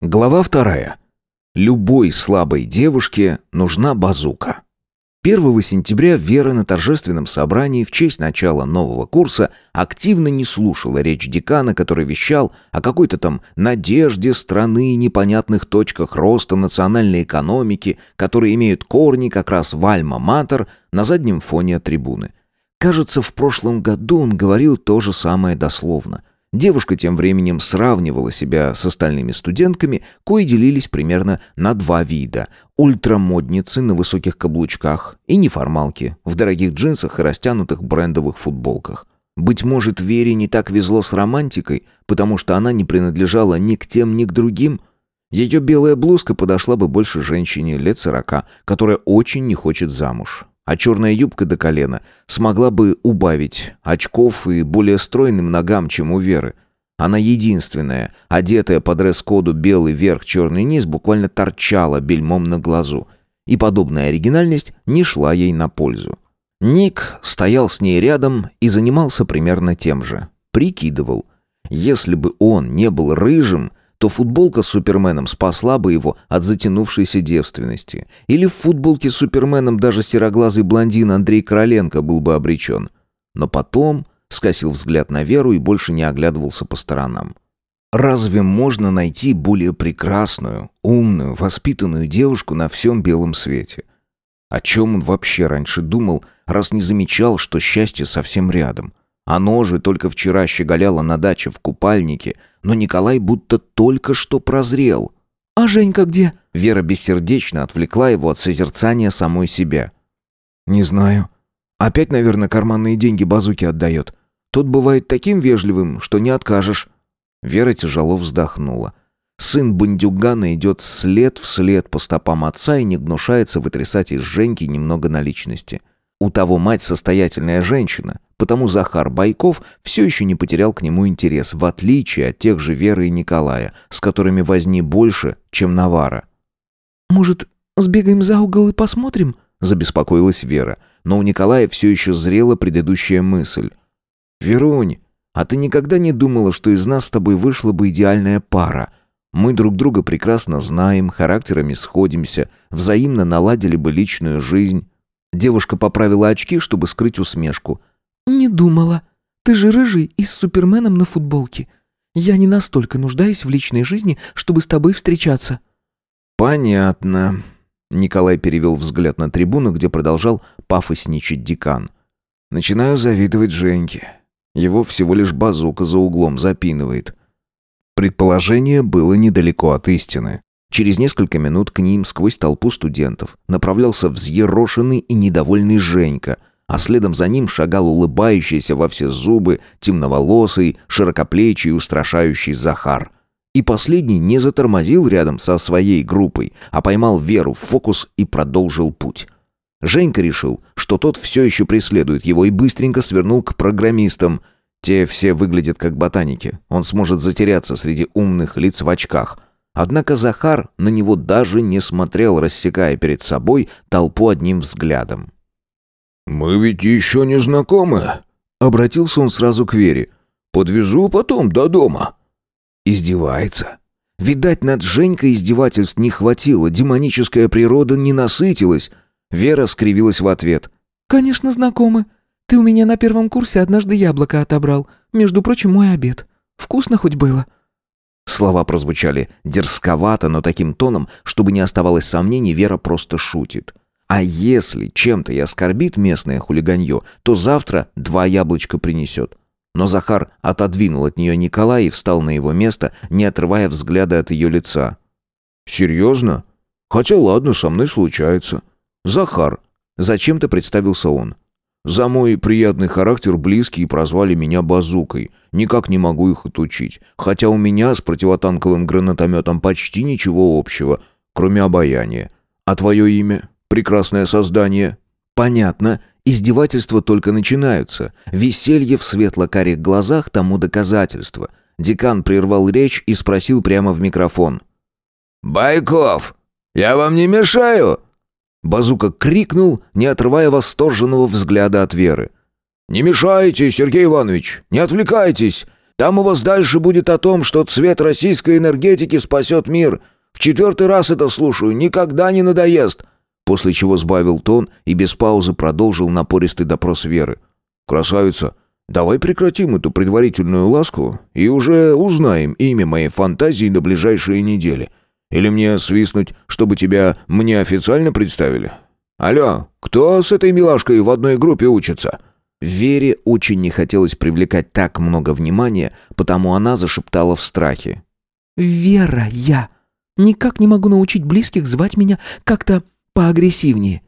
Глава вторая. Любой слабой девушке нужна базука. 1 сентября Вера на торжественном собрании в честь начала нового курса активно не слушала речь декана, который вещал о какой-то там надежде страны, непонятных точках роста национальной экономики, которые имеют корни как раз в Альма-Матер на заднем фоне трибуны. Кажется, в прошлом году он говорил то же самое дословно. Девушка тем временем сравнивала себя с остальными студентками, кои делились примерно на два вида. Ультрамодницы на высоких каблучках и неформалки в дорогих джинсах и растянутых брендовых футболках. Быть может, Вере не так везло с романтикой, потому что она не принадлежала ни к тем, ни к другим. Ее белая блузка подошла бы больше женщине лет сорока, которая очень не хочет замуж а черная юбка до колена смогла бы убавить очков и более стройным ногам, чем у Веры. Она единственная, одетая по дресс-коду белый верх, черный низ, буквально торчала бельмом на глазу. И подобная оригинальность не шла ей на пользу. Ник стоял с ней рядом и занимался примерно тем же. Прикидывал. Если бы он не был рыжим, то футболка с Суперменом спасла бы его от затянувшейся девственности. Или в футболке с Суперменом даже сероглазый блондин Андрей Короленко был бы обречен. Но потом скосил взгляд на Веру и больше не оглядывался по сторонам. Разве можно найти более прекрасную, умную, воспитанную девушку на всем белом свете? О чем он вообще раньше думал, раз не замечал, что счастье совсем рядом? Оно же только вчера щеголяло на даче в купальнике, но Николай будто только что прозрел. «А Женька где?» Вера бессердечно отвлекла его от созерцания самой себя. «Не знаю. Опять, наверное, карманные деньги базуки отдает. Тот бывает таким вежливым, что не откажешь». Вера тяжело вздохнула. Сын бандюгана идет след вслед по стопам отца и не гнушается вытрясать из Женьки немного наличности. У того мать состоятельная женщина, потому Захар Байков все еще не потерял к нему интерес, в отличие от тех же Веры и Николая, с которыми возни больше, чем Навара. «Может, сбегаем за угол и посмотрим?» – забеспокоилась Вера, но у Николая все еще зрела предыдущая мысль. «Верунь, а ты никогда не думала, что из нас с тобой вышла бы идеальная пара?» Мы друг друга прекрасно знаем, характерами сходимся, взаимно наладили бы личную жизнь. Девушка поправила очки, чтобы скрыть усмешку. «Не думала. Ты же рыжий и с Суперменом на футболке. Я не настолько нуждаюсь в личной жизни, чтобы с тобой встречаться». «Понятно». Николай перевел взгляд на трибуну, где продолжал пафосничать декан. «Начинаю завидовать Женьке. Его всего лишь базука за углом запинывает». Предположение было недалеко от истины. Через несколько минут к ним сквозь толпу студентов направлялся взъерошенный и недовольный Женька, а следом за ним шагал улыбающийся во все зубы, темноволосый, широкоплечий устрашающий Захар. И последний не затормозил рядом со своей группой, а поймал Веру в фокус и продолжил путь. Женька решил, что тот все еще преследует его и быстренько свернул к программистам. Те все выглядят как ботаники. Он сможет затеряться среди умных лиц в очках – Однако Захар на него даже не смотрел, рассекая перед собой толпу одним взглядом. «Мы ведь еще не знакомы», — обратился он сразу к Вере. «Подвезу потом до дома». Издевается. Видать, над Женькой издевательств не хватило, демоническая природа не насытилась. Вера скривилась в ответ. «Конечно, знакомы. Ты у меня на первом курсе однажды яблоко отобрал. Между прочим, мой обед. Вкусно хоть было?» Слова прозвучали дерзковато, но таким тоном, чтобы не оставалось сомнений, Вера просто шутит. А если чем-то и оскорбит местное хулиганье, то завтра два яблочка принесет. Но Захар отодвинул от нее Николая и встал на его место, не отрывая взгляда от ее лица. «Серьезно? Хотя ладно, со мной случается. Захар». Зачем-то представился он. За мой приятный характер близкие прозвали меня базукой. Никак не могу их отучить. Хотя у меня с противотанковым гранатометом почти ничего общего, кроме обаяния. А твое имя? Прекрасное создание. Понятно. Издевательства только начинаются. Веселье в светло-карих глазах тому доказательство. Декан прервал речь и спросил прямо в микрофон. «Байков, я вам не мешаю?» Базука крикнул, не отрывая восторженного взгляда от Веры. «Не мешайте, Сергей Иванович! Не отвлекайтесь! Там у вас дальше будет о том, что цвет российской энергетики спасет мир. В четвертый раз это слушаю, никогда не надоест». После чего сбавил тон и без паузы продолжил напористый допрос Веры. «Красавица, давай прекратим эту предварительную ласку и уже узнаем имя моей фантазии на ближайшие недели. Или мне свистнуть, чтобы тебя мне официально представили? Алло, кто с этой милашкой в одной группе учится?» Вере очень не хотелось привлекать так много внимания, потому она зашептала в страхе. «Вера я. Никак не могу научить близких звать меня как-то поагрессивнее.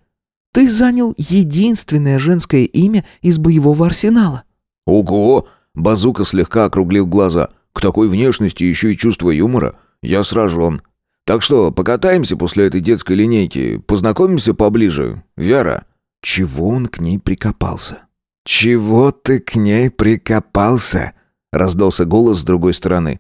Ты занял единственное женское имя из боевого арсенала». «Ого!» — Базука слегка округлил глаза. «К такой внешности еще и чувство юмора. Я сражен. Так что, покатаемся после этой детской линейки, познакомимся поближе. Вера». Чего он к ней прикопался? «Чего ты к ней прикопался?» — раздался голос с другой стороны.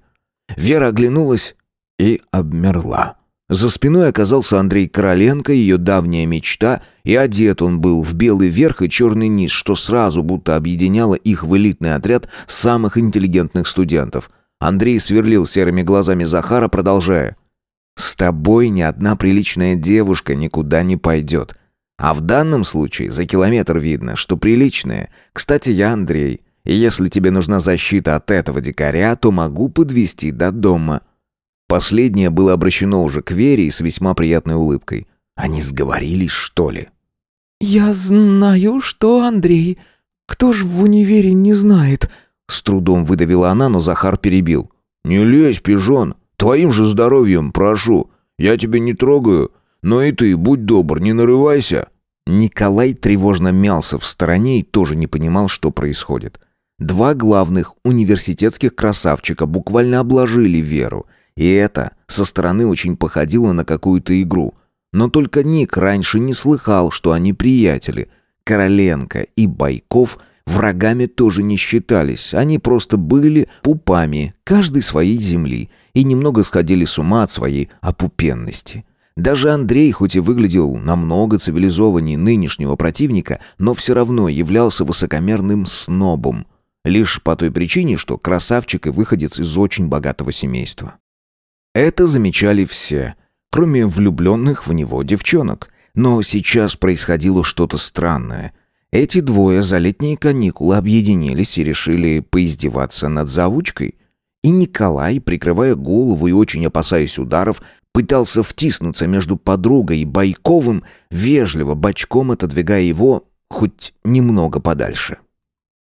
Вера оглянулась и обмерла. За спиной оказался Андрей Короленко, ее давняя мечта, и одет он был в белый верх и черный низ, что сразу будто объединяло их в элитный отряд самых интеллигентных студентов. Андрей сверлил серыми глазами Захара, продолжая. «С тобой ни одна приличная девушка никуда не пойдет. А в данном случае за километр видно, что приличная. Кстати, я Андрей. И если тебе нужна защита от этого дикаря, то могу подвести до дома». Последнее было обращено уже к Вере и с весьма приятной улыбкой. Они сговорились, что ли? «Я знаю, что Андрей. Кто ж в универе не знает?» С трудом выдавила она, но Захар перебил. «Не лезь, пижон. Твоим же здоровьем, прошу. Я тебя не трогаю. Но и ты, будь добр, не нарывайся». Николай тревожно мялся в стороне и тоже не понимал, что происходит. Два главных университетских красавчика буквально обложили Веру, и это со стороны очень походило на какую-то игру. Но только Ник раньше не слыхал, что они приятели. Короленко и Байков врагами тоже не считались, они просто были пупами каждой своей земли и немного сходили с ума от своей опупенности. Даже Андрей, хоть и выглядел намного цивилизованнее нынешнего противника, но все равно являлся высокомерным снобом. Лишь по той причине, что красавчик и выходец из очень богатого семейства. Это замечали все, кроме влюбленных в него девчонок. Но сейчас происходило что-то странное. Эти двое за летние каникулы объединились и решили поиздеваться над заучкой. И Николай, прикрывая голову и очень опасаясь ударов, пытался втиснуться между подругой и Байковым, вежливо бочком отодвигая его хоть немного подальше.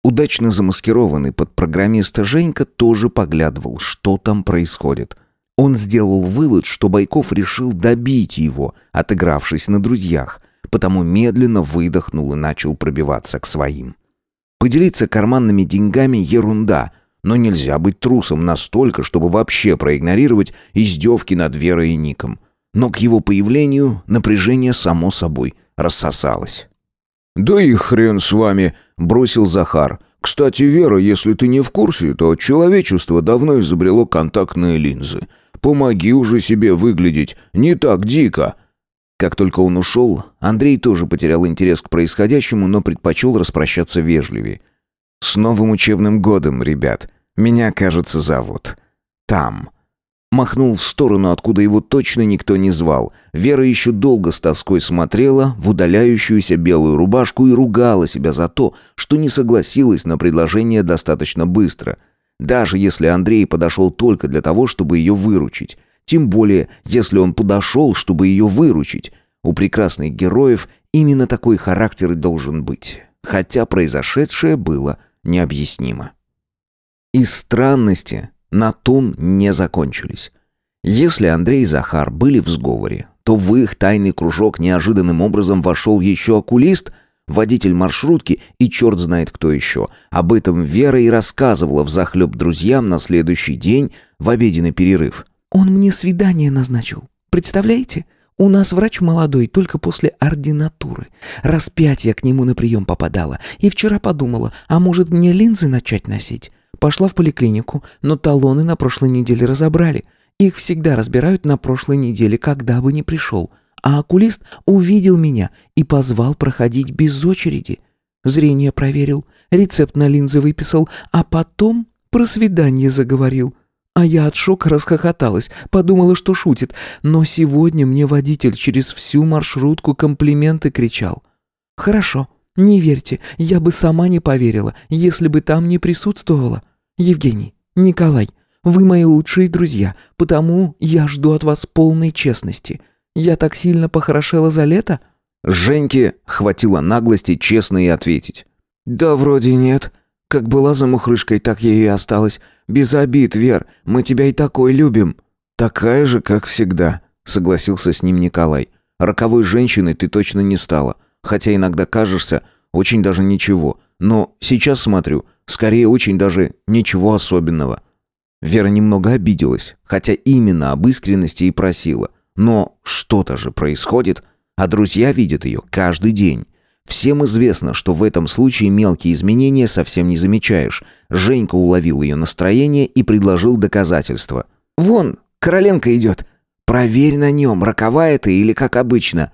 Удачно замаскированный под программиста Женька тоже поглядывал, что там происходит. Он сделал вывод, что Байков решил добить его, отыгравшись на друзьях, потому медленно выдохнул и начал пробиваться к своим. Поделиться карманными деньгами – ерунда – но нельзя быть трусом настолько, чтобы вообще проигнорировать издевки над Верой и Ником. Но к его появлению напряжение само собой рассосалось. «Да и хрен с вами», — бросил Захар. «Кстати, Вера, если ты не в курсе, то человечество давно изобрело контактные линзы. Помоги уже себе выглядеть не так дико». Как только он ушел, Андрей тоже потерял интерес к происходящему, но предпочел распрощаться вежливее. «С новым учебным годом, ребят. Меня, кажется, зовут. Там». Махнул в сторону, откуда его точно никто не звал. Вера еще долго с тоской смотрела в удаляющуюся белую рубашку и ругала себя за то, что не согласилась на предложение достаточно быстро. Даже если Андрей подошел только для того, чтобы ее выручить. Тем более, если он подошел, чтобы ее выручить. У прекрасных героев именно такой характер и должен быть. Хотя произошедшее было необъяснимо. И странности на том не закончились. Если Андрей и Захар были в сговоре, то в их тайный кружок неожиданным образом вошел еще окулист, водитель маршрутки и черт знает кто еще. Об этом Вера и рассказывала взахлеб друзьям на следующий день в обеденный перерыв. «Он мне свидание назначил. Представляете? У нас врач молодой, только после ординатуры. Раз пять я к нему на прием попадала. И вчера подумала, а может мне линзы начать носить? Пошла в поликлинику, но талоны на прошлой неделе разобрали. Их всегда разбирают на прошлой неделе, когда бы ни пришел. А окулист увидел меня и позвал проходить без очереди. Зрение проверил, рецепт на линзы выписал, а потом про свидание заговорил. А я от шока расхохоталась, подумала, что шутит. Но сегодня мне водитель через всю маршрутку комплименты кричал. Хорошо, не верьте, я бы сама не поверила, если бы там не присутствовала. Евгений, Николай, вы мои лучшие друзья, потому я жду от вас полной честности. Я так сильно похорошела за лето?» Женьке хватило наглости честно и ответить. «Да вроде нет. Как была замухрышкой, так я и осталась. Без обид, Вер, мы тебя и такой любим». «Такая же, как всегда», — согласился с ним Николай. «Роковой женщиной ты точно не стала, хотя иногда кажешься очень даже ничего. Но сейчас смотрю, скорее очень даже ничего особенного». Вера немного обиделась, хотя именно об искренности и просила. Но что-то же происходит, а друзья видят ее каждый день. Всем известно, что в этом случае мелкие изменения совсем не замечаешь. Женька уловил ее настроение и предложил доказательства. «Вон, Короленко идет. Проверь на нем, роковая ты или как обычно».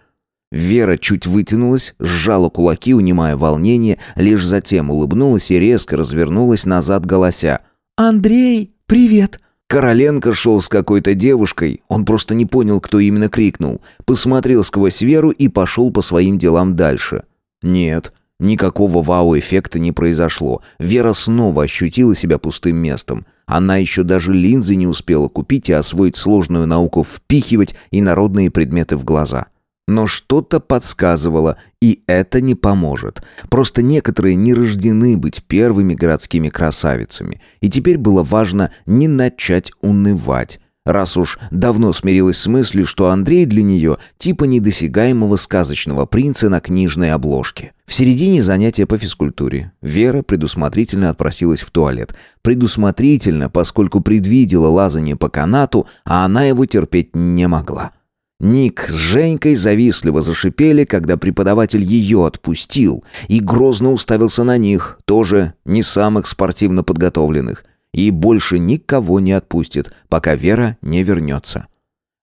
Вера чуть вытянулась, сжала кулаки, унимая волнение, лишь затем улыбнулась и резко развернулась назад, голося. «Андрей, привет!» Короленко шел с какой-то девушкой, он просто не понял, кто именно крикнул, посмотрел сквозь Веру и пошел по своим делам дальше. Нет, никакого вау-эффекта не произошло. Вера снова ощутила себя пустым местом. Она еще даже линзы не успела купить и освоить сложную науку впихивать инородные предметы в глаза. Но что-то подсказывало, и это не поможет. Просто некоторые не рождены быть первыми городскими красавицами. И теперь было важно не начать унывать раз уж давно смирилась с мыслью, что Андрей для нее типа недосягаемого сказочного принца на книжной обложке. В середине занятия по физкультуре Вера предусмотрительно отпросилась в туалет. Предусмотрительно, поскольку предвидела лазание по канату, а она его терпеть не могла. Ник с Женькой завистливо зашипели, когда преподаватель ее отпустил, и грозно уставился на них, тоже не самых спортивно подготовленных и больше никого не отпустит, пока Вера не вернется.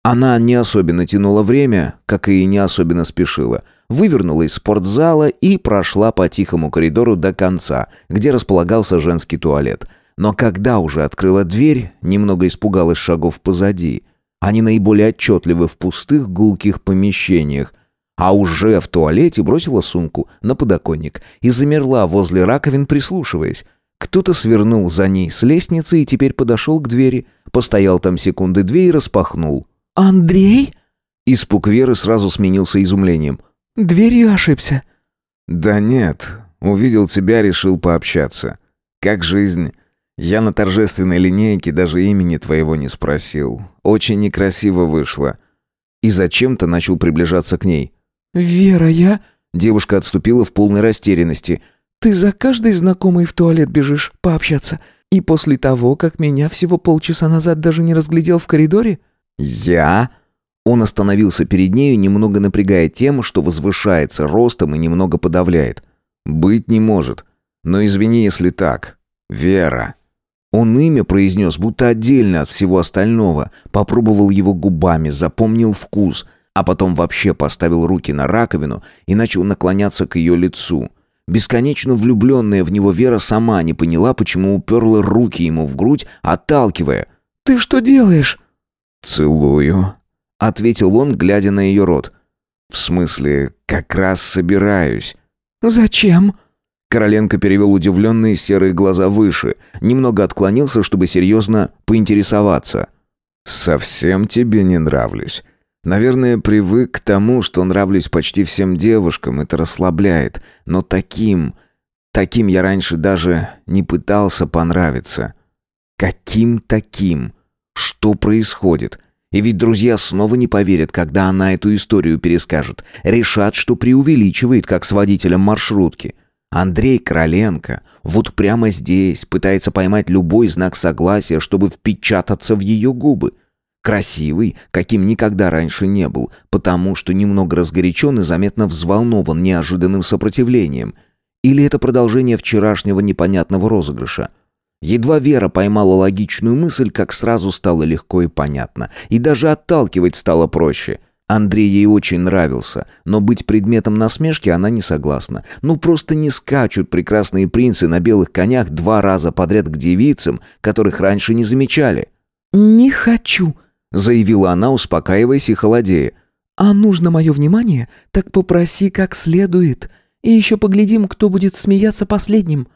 Она не особенно тянула время, как и не особенно спешила. Вывернула из спортзала и прошла по тихому коридору до конца, где располагался женский туалет. Но когда уже открыла дверь, немного испугалась шагов позади. Они наиболее отчетливы в пустых гулких помещениях. А уже в туалете бросила сумку на подоконник и замерла возле раковин, прислушиваясь. Кто-то свернул за ней с лестницы и теперь подошел к двери, постоял там секунды две и распахнул. «Андрей?» Испуг Веры сразу сменился изумлением. «Дверью ошибся». «Да нет, увидел тебя, решил пообщаться. Как жизнь?» Я на торжественной линейке даже имени твоего не спросил. Очень некрасиво вышло. И зачем-то начал приближаться к ней. «Вера, я...» Девушка отступила в полной растерянности. Ты за каждой знакомой в туалет бежишь пообщаться. И после того, как меня всего полчаса назад даже не разглядел в коридоре?» «Я?» Он остановился перед нею, немного напрягая тем, что возвышается ростом и немного подавляет. «Быть не может. Но извини, если так. Вера». Он имя произнес, будто отдельно от всего остального, попробовал его губами, запомнил вкус, а потом вообще поставил руки на раковину и начал наклоняться к ее лицу – Бесконечно влюбленная в него Вера сама не поняла, почему уперла руки ему в грудь, отталкивая. «Ты что делаешь?» «Целую», — ответил он, глядя на ее рот. «В смысле, как раз собираюсь». «Зачем?» Короленко перевел удивленные серые глаза выше, немного отклонился, чтобы серьезно поинтересоваться. «Совсем тебе не нравлюсь. Наверное, привык к тому, что нравлюсь почти всем девушкам, это расслабляет. Но таким... Таким я раньше даже не пытался понравиться. Каким таким? Что происходит? И ведь друзья снова не поверят, когда она эту историю перескажет. Решат, что преувеличивает, как с водителем маршрутки. Андрей Короленко вот прямо здесь пытается поймать любой знак согласия, чтобы впечататься в ее губы. Красивый, каким никогда раньше не был, потому что немного разгорячен и заметно взволнован неожиданным сопротивлением. Или это продолжение вчерашнего непонятного розыгрыша? Едва Вера поймала логичную мысль, как сразу стало легко и понятно. И даже отталкивать стало проще. Андрей ей очень нравился, но быть предметом насмешки она не согласна. Ну просто не скачут прекрасные принцы на белых конях два раза подряд к девицам, которых раньше не замечали. «Не хочу», — заявила она, успокаиваясь и холодея. «А нужно мое внимание, так попроси как следует. И еще поглядим, кто будет смеяться последним».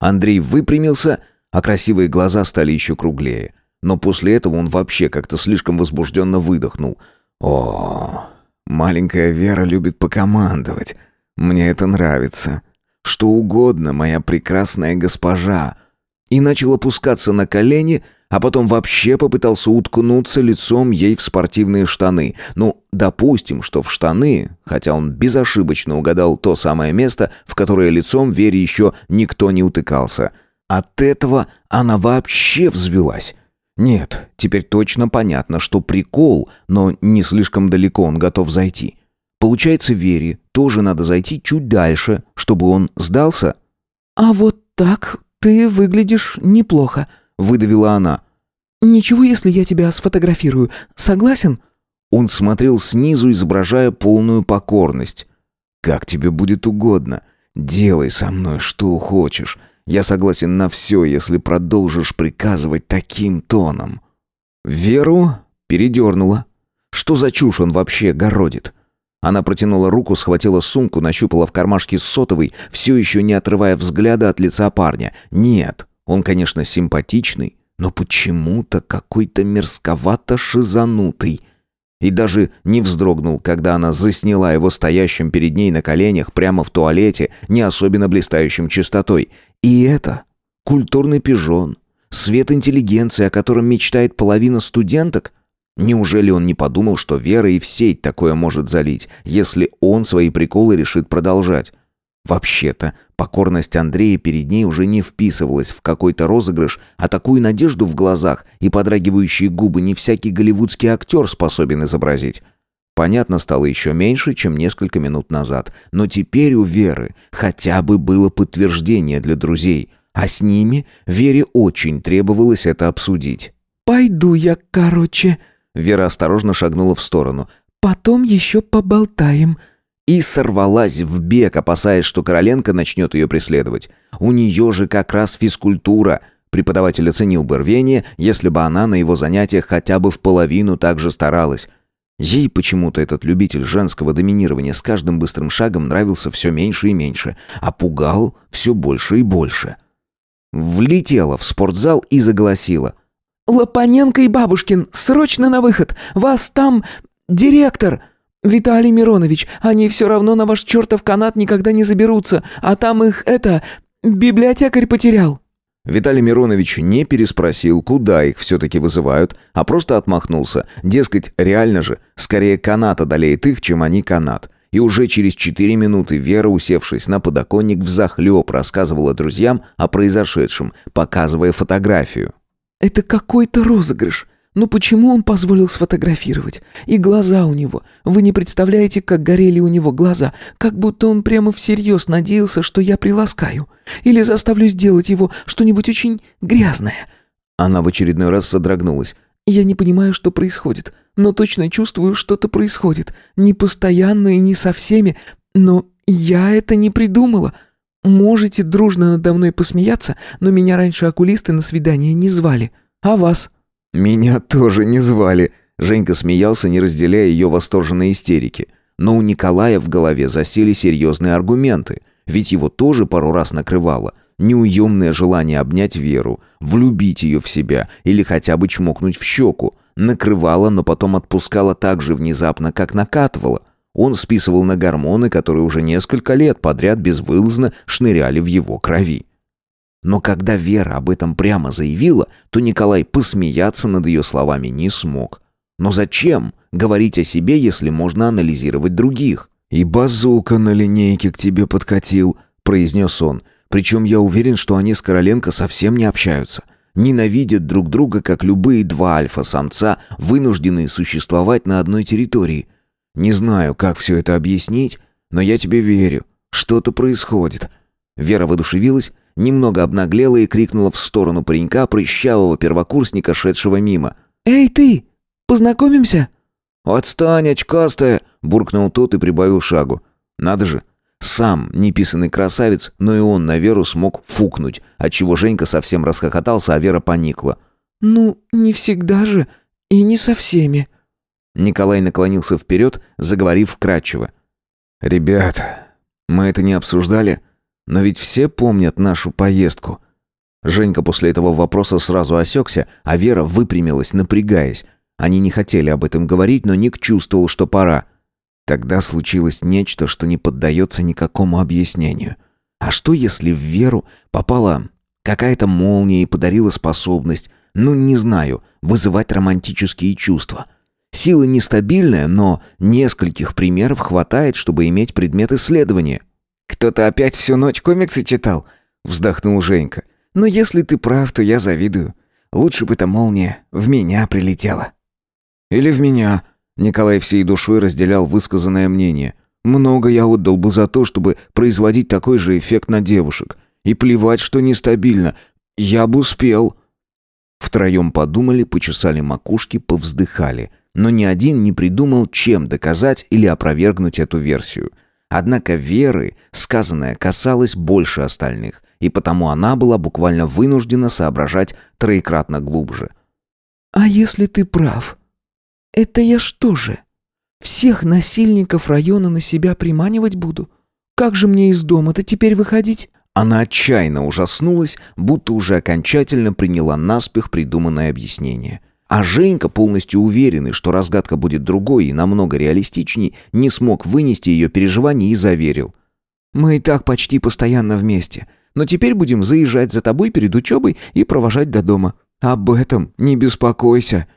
Андрей выпрямился, а красивые глаза стали еще круглее. Но после этого он вообще как-то слишком возбужденно выдохнул — о, маленькая Вера любит покомандовать. Мне это нравится. Что угодно, моя прекрасная госпожа. И начал опускаться на колени, а потом вообще попытался уткнуться лицом ей в спортивные штаны. Ну, допустим, что в штаны, хотя он безошибочно угадал то самое место, в которое лицом Вере еще никто не утыкался. От этого она вообще взвелась. Нет, теперь точно понятно, что прикол, но не слишком далеко он готов зайти. Получается, Вере тоже надо зайти чуть дальше, чтобы он сдался? «А вот так ты выглядишь неплохо», — выдавила она. «Ничего, если я тебя сфотографирую. Согласен?» Он смотрел снизу, изображая полную покорность. «Как тебе будет угодно. Делай со мной что хочешь. Я согласен на все, если продолжишь приказывать таким тоном». Веру передернула. Что за чушь он вообще городит? Она протянула руку, схватила сумку, нащупала в кармашке сотовый, все еще не отрывая взгляда от лица парня. Нет, он, конечно, симпатичный, но почему-то какой-то мерзковато шизанутый и даже не вздрогнул, когда она засняла его стоящим перед ней на коленях прямо в туалете, не особенно блистающим чистотой. И это культурный пижон, свет интеллигенции, о котором мечтает половина студенток. Неужели он не подумал, что Вера и в сеть такое может залить, если он свои приколы решит продолжать? Вообще-то, покорность Андрея перед ней уже не вписывалась в какой-то розыгрыш, а такую надежду в глазах и подрагивающие губы не всякий голливудский актер способен изобразить. Понятно стало еще меньше, чем несколько минут назад, но теперь у Веры хотя бы было подтверждение для друзей, а с ними Вере очень требовалось это обсудить. «Пойду я, короче», — Вера осторожно шагнула в сторону. «Потом еще поболтаем», — и сорвалась в бег, опасаясь, что Короленко начнет ее преследовать. У нее же как раз физкультура. Преподаватель оценил бы рвение, если бы она на его занятиях хотя бы в половину так же старалась. Ей почему-то этот любитель женского доминирования с каждым быстрым шагом нравился все меньше и меньше, а пугал все больше и больше. Влетела в спортзал и заголосила. «Лопаненко и Бабушкин, срочно на выход! Вас там... директор!» «Виталий Миронович, они все равно на ваш чертов канат никогда не заберутся, а там их, это, библиотекарь потерял». Виталий Миронович не переспросил, куда их все-таки вызывают, а просто отмахнулся. Дескать, реально же, скорее канат одолеет их, чем они канат. И уже через четыре минуты Вера, усевшись на подоконник, взахлеб рассказывала друзьям о произошедшем, показывая фотографию. «Это какой-то розыгрыш. Но почему он позволил сфотографировать? И глаза у него. Вы не представляете, как горели у него глаза, как будто он прямо всерьез надеялся, что я приласкаю. Или заставлю сделать его что-нибудь очень грязное». Она в очередной раз содрогнулась. «Я не понимаю, что происходит, но точно чувствую, что-то происходит. Не постоянно и не со всеми, но я это не придумала». Можете дружно надо мной посмеяться, но меня раньше окулисты на свидание не звали. А вас?» «Меня тоже не звали», — Женька смеялся, не разделяя ее восторженные истерики. Но у Николая в голове засели серьезные аргументы, ведь его тоже пару раз накрывало. Неуемное желание обнять Веру, влюбить ее в себя или хотя бы чмокнуть в щеку. Накрывало, но потом отпускало так же внезапно, как накатывало. Он списывал на гормоны, которые уже несколько лет подряд безвылазно шныряли в его крови. Но когда Вера об этом прямо заявила, то Николай посмеяться над ее словами не смог. Но зачем говорить о себе, если можно анализировать других? «И базука на линейке к тебе подкатил», — произнес он. «Причем я уверен, что они с Короленко совсем не общаются. Ненавидят друг друга, как любые два альфа-самца, вынужденные существовать на одной территории. Не знаю, как все это объяснить, но я тебе верю. Что-то происходит». Вера воодушевилась, немного обнаглела и крикнула в сторону паренька, прыщавого первокурсника, шедшего мимо. «Эй, ты! Познакомимся?» «Отстань, очкастая!» — буркнул тот и прибавил шагу. «Надо же, сам неписанный красавец, но и он на Веру смог фукнуть, отчего Женька совсем расхохотался, а Вера поникла. «Ну, не всегда же, и не со всеми». Николай наклонился вперед, заговорив вкратчиво. «Ребят, мы это не обсуждали, но ведь все помнят нашу поездку». Женька после этого вопроса сразу осекся, а Вера выпрямилась, напрягаясь. Они не хотели об этом говорить, но Ник чувствовал, что пора. Тогда случилось нечто, что не поддается никакому объяснению. А что, если в Веру попала какая-то молния и подарила способность, ну, не знаю, вызывать романтические чувства? Сила нестабильная, но нескольких примеров хватает, чтобы иметь предмет исследования. «Кто-то опять всю ночь комиксы читал?» — вздохнул Женька. «Но если ты прав, то я завидую. Лучше бы эта молния в меня прилетела». «Или в меня», Николай всей душой разделял высказанное мнение. Много я отдал бы за то, чтобы производить такой же эффект на девушек. И плевать, что нестабильно. Я бы успел. Втроем подумали, почесали макушки, повздыхали. Но ни один не придумал, чем доказать или опровергнуть эту версию. Однако Веры сказанное касалось больше остальных, и потому она была буквально вынуждена соображать троекратно глубже. «А если ты прав?» «Это я что же? Всех насильников района на себя приманивать буду? Как же мне из дома-то теперь выходить?» Она отчаянно ужаснулась, будто уже окончательно приняла наспех придуманное объяснение. А Женька, полностью уверенный, что разгадка будет другой и намного реалистичней, не смог вынести ее переживаний и заверил. «Мы и так почти постоянно вместе, но теперь будем заезжать за тобой перед учебой и провожать до дома. Об этом не беспокойся».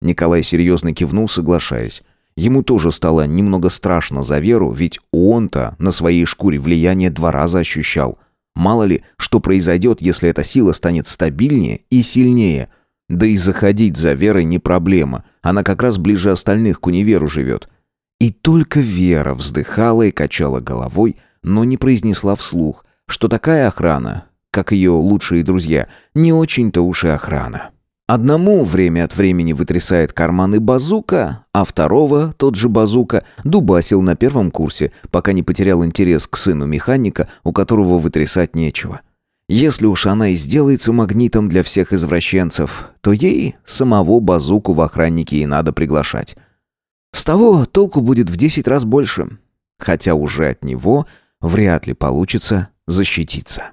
Николай серьезно кивнул, соглашаясь. Ему тоже стало немного страшно за Веру, ведь он-то на своей шкуре влияние два раза ощущал. Мало ли, что произойдет, если эта сила станет стабильнее и сильнее. Да и заходить за Верой не проблема, она как раз ближе остальных к универу живет. И только Вера вздыхала и качала головой, но не произнесла вслух, что такая охрана, как ее лучшие друзья, не очень-то уж и охрана. Одному время от времени вытрясает карманы базука, а второго, тот же базука, дубасил на первом курсе, пока не потерял интерес к сыну механика, у которого вытрясать нечего. Если уж она и сделается магнитом для всех извращенцев, то ей самого базуку в охранники и надо приглашать. С того толку будет в десять раз больше, хотя уже от него вряд ли получится защититься.